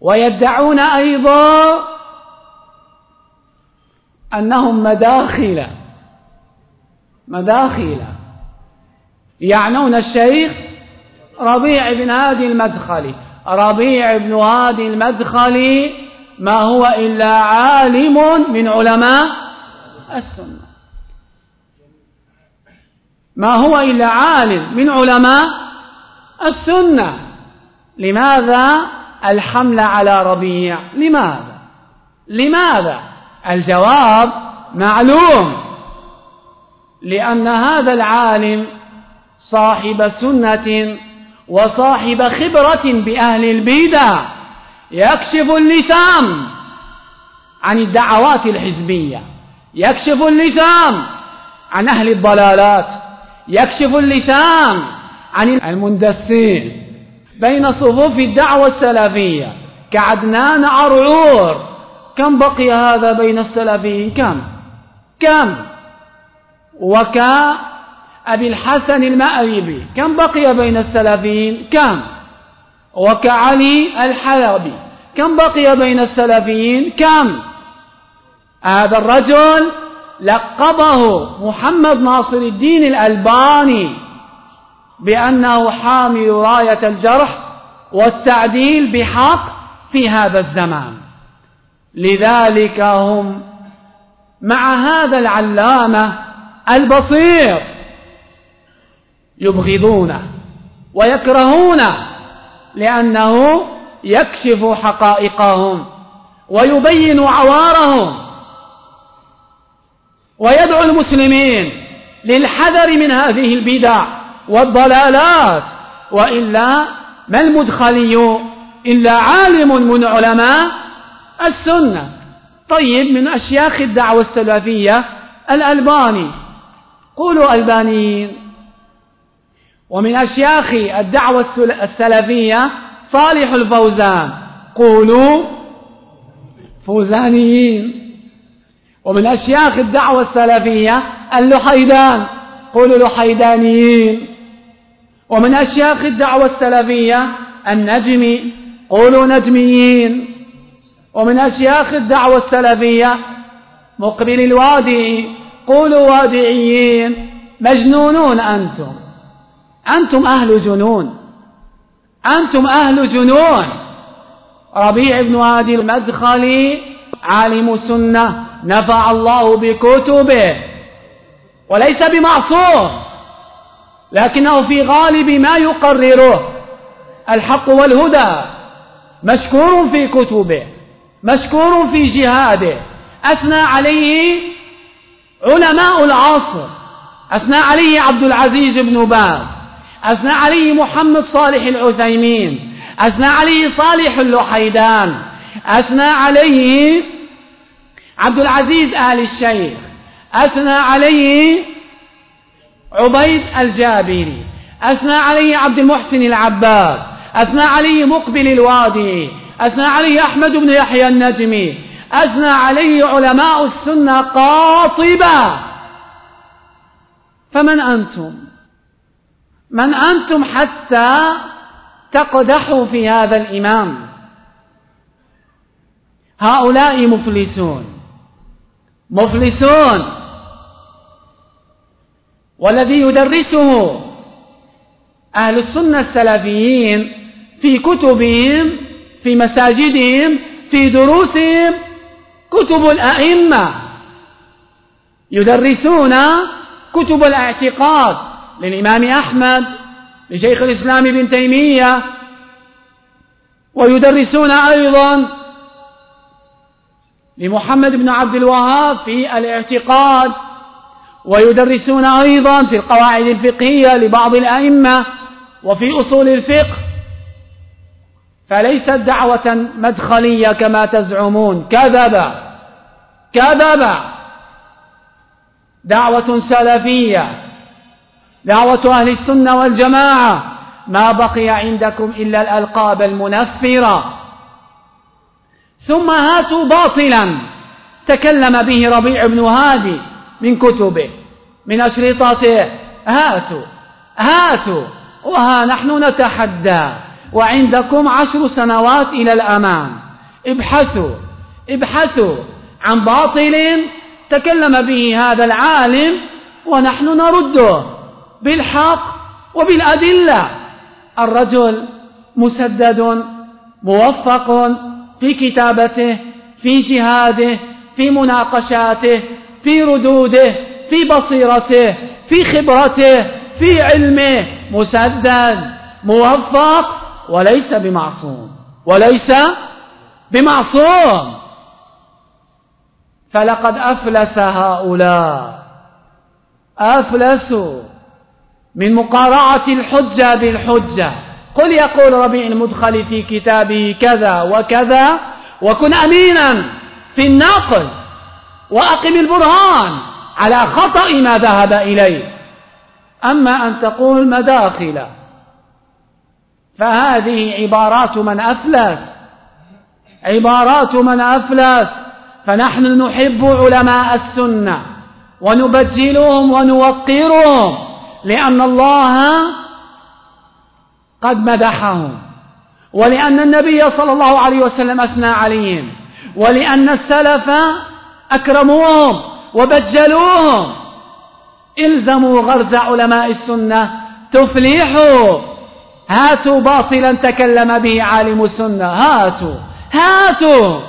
ويدعون أيضا أنهم مداخل مداخل. يعنون الشيخ ربيع بن هادي المدخلي. ربيع بن هادي المدخلي ما هو إلا عالم من علماء السنة. ما هو إلا عالم من علماء السنة. لماذا؟ الحمل على ربيع. لماذا؟ لماذا؟ الجواب معلوم. لأن هذا العالم صاحب سنة وصاحب خبرة بأهل البدع يكشف اللسان عن الدعوات الحزبية. يكشف اللسان عن أهل الضلالات. يكشف اللسان عن المندسين. بين صفوف الدعوة السلفية. كعدنان عرعور كم بقي هذا بين السلفيين؟ كم؟ كم؟ وكأبي الحسن المأربي. كم بقي بين السلفيين؟ كم؟ وكعلي الحلبي. كم بقي بين السلفيين؟ كم؟ هذا الرجل لقبه محمد ناصر الدين الألباني. بأنه حامل راية الجرح والتعديل بحق في هذا الزمان. لذلك هم مع هذا العلامة البصير يبغضونه ويكرهونه لأنه يكشف حقائقهم ويبين عوارهم ويدعو المسلمين للحذر من هذه البدع. والضلالات وإلا ما المدخلي؟ إلا عالم من علماء السنة. طيب من أشياخ الدعوة السلفية الألباني. قولوا ألبانيين. ومن أشياخ الدعوة السلفية صالح الفوزان. قولوا فوزانيين. ومن أشياخ الدعوة السلفية اللحيدان. قولوا لحيدانيين. ومن أشياخ الدعوة السلفية النجمي قولوا نجميين. ومن أشياخ الدعوة السلفية مقبل الوادي قولوا وادعيين مجنونون أنتم. أنتم أهل جنون. أنتم أهل جنون. ربيع بن وادي المدخلي عالم سنة نفع الله بكتبه. وليس بمعصوم. لكنه في غالب ما يقرره الحق والهدى مشكور في كتبه مشكور في جهاده. أثنى عليه علماء العصر أثنى عليه عبد العزيز بن باز أثنى عليه محمد صالح العثيمين أثنى عليه صالح اللحيدان أثنى عليه عبد العزيز آل الشيخ أثنى عليه عبيد الجابري أثنى عليه عبد المحسن العباس أثنى عليه مقبل الوادي أثنى عليه أحمد بن يحيى النجمي أثنى عليه علماء السنة قاطبة فمن أنتم؟ من أنتم حتى تقدحوا في هذا الإمام؟ هؤلاء مفلسون. مفلسون. والذي يدرسه أهل السنة السلفيين في كتبهم في مساجدهم في دروسهم. كتب الأئمة يدرسون كتب الاعتقاد للإمام أحمد لشيخ الإسلام ابن تيمية. ويدرسون أيضا لمحمد بن عبد الوهاب في الاعتقاد ويدرسون أيضا في القواعد الفقهية لبعض الأئمة وفي أصول الفقه. فليست دعوة مدخلية كما تزعمون. كذب كذب دعوة سلفية. دعوة أهل السنة والجماعة. ما بقي عندكم إلا الألقاب المنفرة. ثم هاتوا باطلا. تكلم به ربيع بن هادي. من كتبه من أشرطته. هاتوا هاتوا. وها نحن نتحدى. وعندكم عشر سنوات إلى الأمام ابحثوا ابحثوا عن باطل تكلم به هذا العالم ونحن نرده بالحق وبالأدلة. الرجل مسدد موفق في كتابته في جهاده في مناقشاته في ردوده في بصيرته في خبرته في علمه. مسدد موفق وليس بمعصوم. وليس بمعصوم. فلقد أفلس هؤلاء. أفلسوا من مقارعة الحجة بالحجة. قل يقول ربيع المدخل في كتابه كذا وكذا وكن أمينا في النقل وأقم البرهان على خطأ ما ذهب إليه. أما أن تقول مداخل فهذه عبارات من أفلس عبارات من أفلس. فنحن نحب علماء السنة ونبجلهم ونوقرهم لأن الله قد مدحهم ولأن النبي صلى الله عليه وسلم أثنى عليهم ولأن السلف أكرموهم وبجلوهم. إلزموا غرز علماء السنة. تفلحوا هاتوا باطلا تكلم به عالم السنة. هاتوا. هاتوا.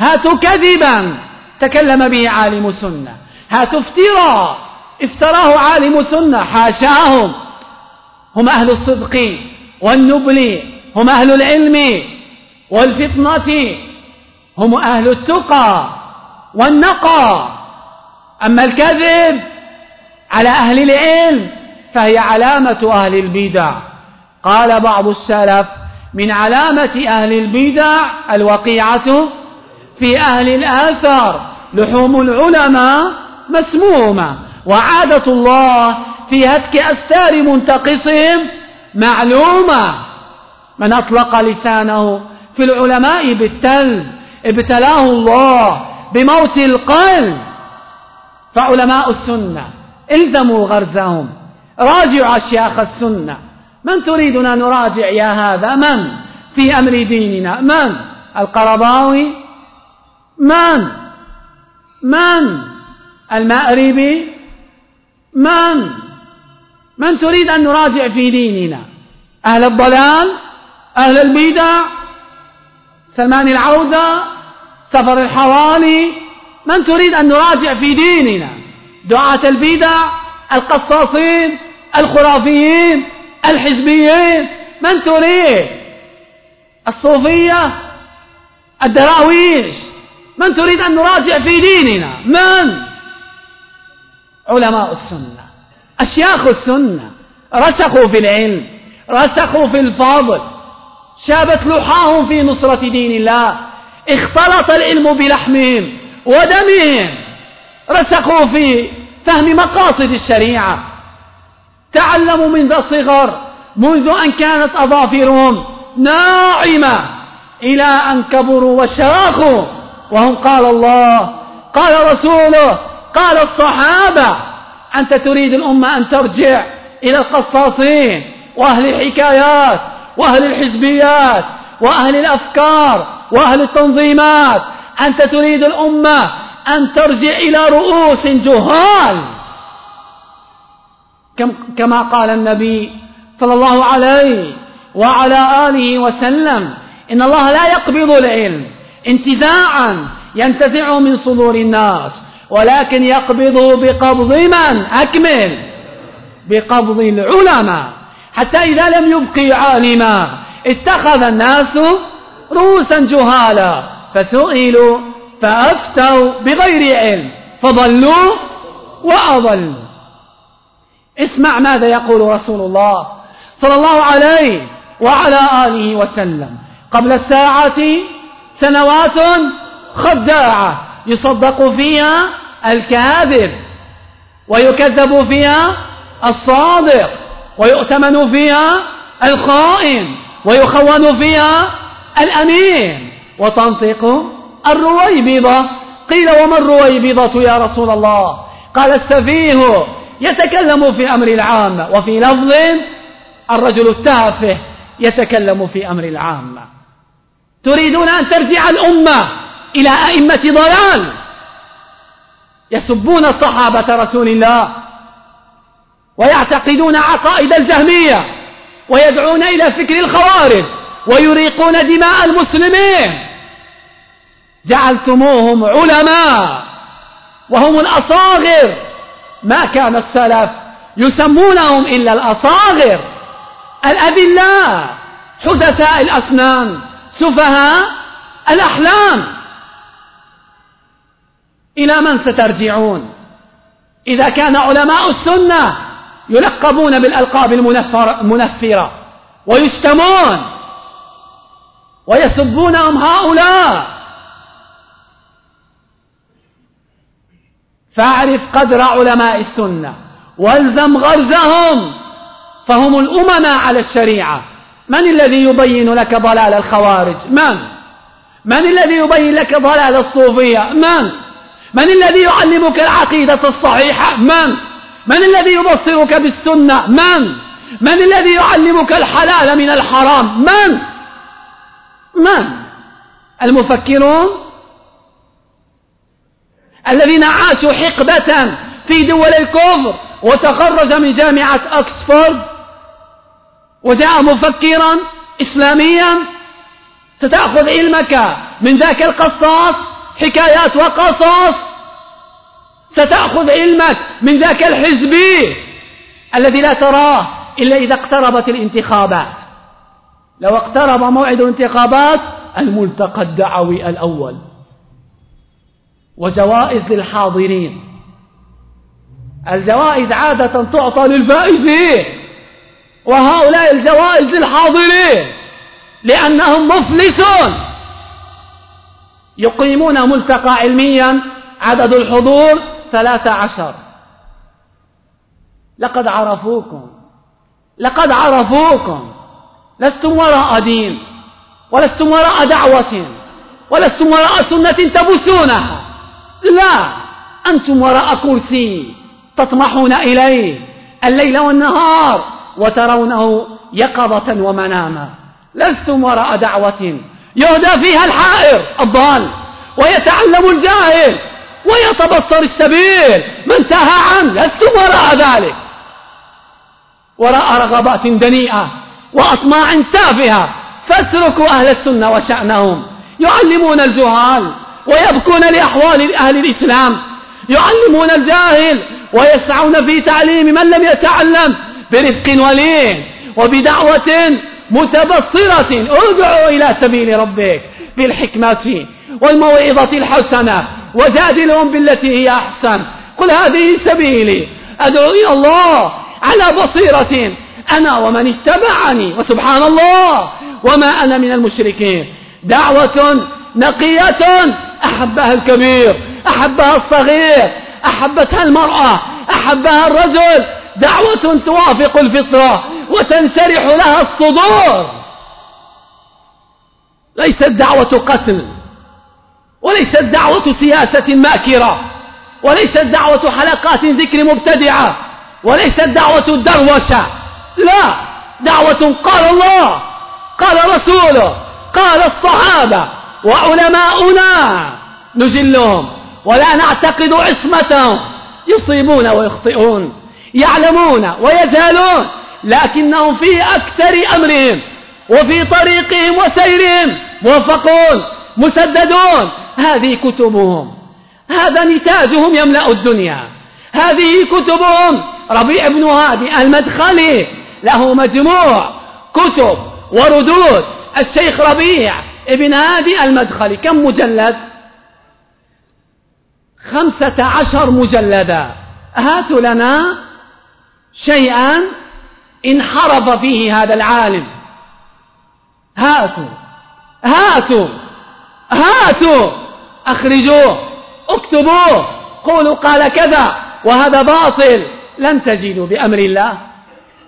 هاتوا كذبا تكلم به عالم سنة هاتوا افتراء افتراه عالم سنة حاشاهم. هم أهل الصدق والنبل. هم أهل العلم والفطنة. هم أهل التقى والنقى. أما الكذب على أهل العلم فهي علامة أهل البدع. قال بعض السلف من علامة أهل البدع الوقيعة في أهل الآثار لحوم العلماء مسمومة وعادة الله في هتك أستار منتقصهم معلومة. من أطلق لسانه في العلماء بالتل ابتلاه الله بموت القلب. فعلماء السنة إلزموا غرزهم. راجعوا أشياخ السنة. من تريدنا نراجع يا هذا؟ من؟ في أمر ديننا. من؟ القرضاوي. من؟ من؟ المأربي. من؟ من تريد أن نراجع في ديننا؟ أهل الضلال؟ أهل البدع؟ سلمان العودة سفر الحوالي من تريد أن نراجع في ديننا؟ دعاة البدع القصاصين الخرافيين الحزبيين من تريد؟ الصوفية الدراويش من تريد أن نراجع في ديننا؟ من؟ علماء السنة أشياخ السنة رسخوا في العلم رسخوا في الفضل شابت لحاهم في نصرة دين الله. اختلط العلم بلحمهم ودمهم. رسخوا في فهم مقاصد الشريعة. تعلموا منذ الصغر منذ أن كانت أظافرهم ناعمة إلى أن كبروا وشاخوا وهم قال الله قال رسوله قال الصحابة أنت تريد الأمة أن ترجع إلى القصاصين وأهل الحكايات. وأهل الحزبيات وأهل الأفكار وأهل التنظيمات أنت تريد الأمة أن ترجع إلى رؤوس جهال. كما قال النبي صلى الله عليه وعلى آله وسلم إن الله لا يقبض العلم انتزاعا ينتزعه من صدور الناس ولكن يقبضه بقبض من؟ أكمل بقبض العلماء. حتى إذا لم يبقي عالما اتخذ الناس رؤوسا جهالا فسئلوا فأفتوا بغير علم فضلوا وأضلوا. اسمع ماذا يقول رسول الله صلى الله عليه وعلى آله وسلم. قبل الساعة سنوات خداعة يصدق فيها الكاذب ويكذب فيها الصادق. ويؤتمن فيها الخائن ويخون فيها الأمين وتنطق الرويبضة قيل وما الرويبضة يا رسول الله؟ قال السفيه يتكلم في أمر العام وفي لفظ الرجل التافه يتكلم في أمر العامة تريدون أن ترجع الأمة إلى أئمة ضلال؟ يسبون صحابة رسول الله. ويعتقدون عقائد الجهمية ويدعون إلى فكر الخوارج ويريقون دماء المسلمين. جعلتموهم علماء وهم الأصاغر. ما كان السلف يسمونهم إلا الأصاغر. الأذلاء حدثاء الأسنان سفهاء الأحلام. إلى من سترجعون؟ إذا كان علماء السنة يلقبون بالألقاب المنفرة ويشتمون ويسبونهم هؤلاء. فاعرف قدر علماء السنة والزم غرزهم فهم الأمنا على الشريعة. من الذي يبين لك ضلال الخوارج؟ من؟ من الذي يبين لك ضلال الصوفية؟ من؟ من الذي يعلمك العقيدة الصحيحة؟ من؟ من الذي يبصرك بالسنة؟ من؟ من الذي يعلمك الحلال من الحرام؟ من؟ من؟ المفكرون؟ الذين عاشوا حقبة في دول الكفر وتخرج من جامعة أكسفورد وجاء مفكرا إسلاميا ستأخذ علمك من ذاك القصاص حكايات وقصص ستأخذ علمك من ذاك الحزبي الذي لا تراه إلا إذا اقتربت الانتخابات. لو اقترب موعد الانتخابات الملتقى الدعوي الأول. وجوائز للحاضرين. الجوائز عادة تعطى للفائزين وهؤلاء الجوائز للحاضرين لأنهم مفلسون. يقيمون ملتقى علميا عدد الحضور ثلاثة عشر. لقد عرفوكم. لقد عرفوكم. لستم وراء دين ولستم وراء دعوة ولستم وراء سنة تبثونها لا أنتم وراء كرسي تطمحون إليه الليل والنهار وترونه يقظة ومناما. لستم وراء دعوة. يهدى فيها الحائر الضال ويتعلم الجاهل. ويتبصر السبيل. من تاه عنه لستم وراء ذلك. وراء رغبات دنيئة وأطماع تافهة. فاتركوا أهل السنة وشأنهم. يعلمون الجهال ويبكون لأحوال أهل الإسلام. يعلمون الجاهل ويسعون في تعليم من لم يتعلم برفق ولين وبدعوة متبصرة. ادعوا إلى سبيل ربك بالحكمة والموعظة الحسنة. وجادلهم بالتي هي أحسن. قل هذه سبيلي. أدعو إلى الله على بصيرة أنا ومن اتبعني. وسبحان الله. وما أنا من المشركين. دعوة نقية أحبها الكبير أحبها الصغير أحبتها المرأة أحبها الرجل. دعوة توافق الفطرة وتنشرح لها الصدور. ليست دعوة قتل. وليست دعوة سياسة ماكرة وليست دعوة حلقات ذكر مبتدعة وليست دعوة الدروشة لا دعوة قال الله قال رسوله قال الصحابة وعلماؤنا نجلهم ولا نعتقد عصمتهم يصيبون ويخطئون يعلمون ويجهلون لكنهم في أكثر أمرهم وفي طريقهم وسيرهم موفقون. مسددون. هذه كتبهم. هذا نتاجهم يملأ الدنيا. هذه كتبهم. ربيع بن هادي المدخلي له مجموع كتب وردود. الشيخ ربيع ابن هادي المدخلي كم مجلد؟ خمسة عشر مجلدا. هاتوا لنا شيئا انحرف فيه هذا العالم. هاتوا. هاتوا. هاتوا أخرجوه اكتبوه قولوا قال كذا وهذا باطل. لن تجدوا بأمر الله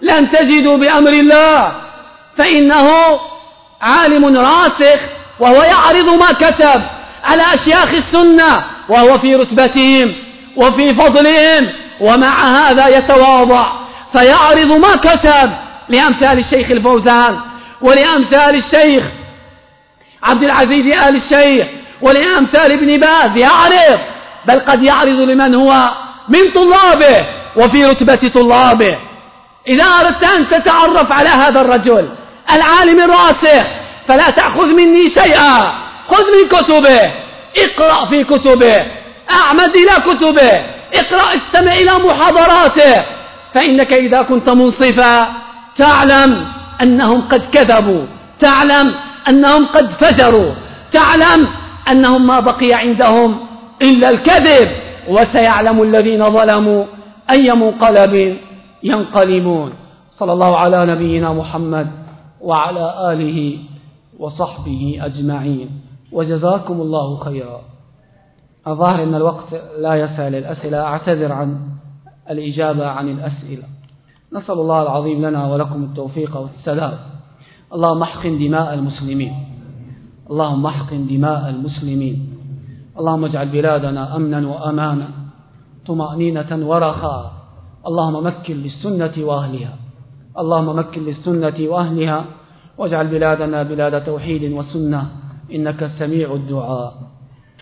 لن تجدوا بأمر الله. فإنه عالم راسخ وهو يعرض ما كتب على أشياخ السنة وهو في رتبتهم وفي فضلهم ومع هذا يتواضع. فيعرض ما كتب لأمثال الشيخ الفوزان ولأمثال الشيخ عبد العزيز آل الشيخ ولأمثال ابن باز يعرض بل قد يعرض لمن هو من طلابه وفي رتبة طلابه. إذا أردت أن تتعرف على هذا الرجل العالم الراسخ فلا تأخذ مني شيئا. خذ من كتبه. اقرأ في كتبه. أعمد إلى كتبه. اقرأ استمع إلى محاضراته. فإنك إذا كنت منصفا تعلم أنهم قد كذبوا. تعلم أنهم قد فجروا. تعلم أنهم ما بقي عندهم إلا الكذب وسيعلم الذين ظلموا أي منقلب ينقلبون. صلى الله على نبينا محمد وعلى آله وصحبه أجمعين. وجزاكم الله خيرا. الظاهر أن الوقت لا يسع للأسئلة أعتذر عن الإجابة عن الأسئلة. نسأل الله العظيم لنا ولكم التوفيق والسلام اللهم احقن دماء المسلمين. اللهم احقن دماء المسلمين. اللهم اجعل بلادنا أمنا وأمانا طمأنينة ورخاء. اللهم مكن للسنة وأهلها. اللهم مكن للسنة وأهلها واجعل بلادنا بلاد توحيد وسنة. إنك سميع الدعاء.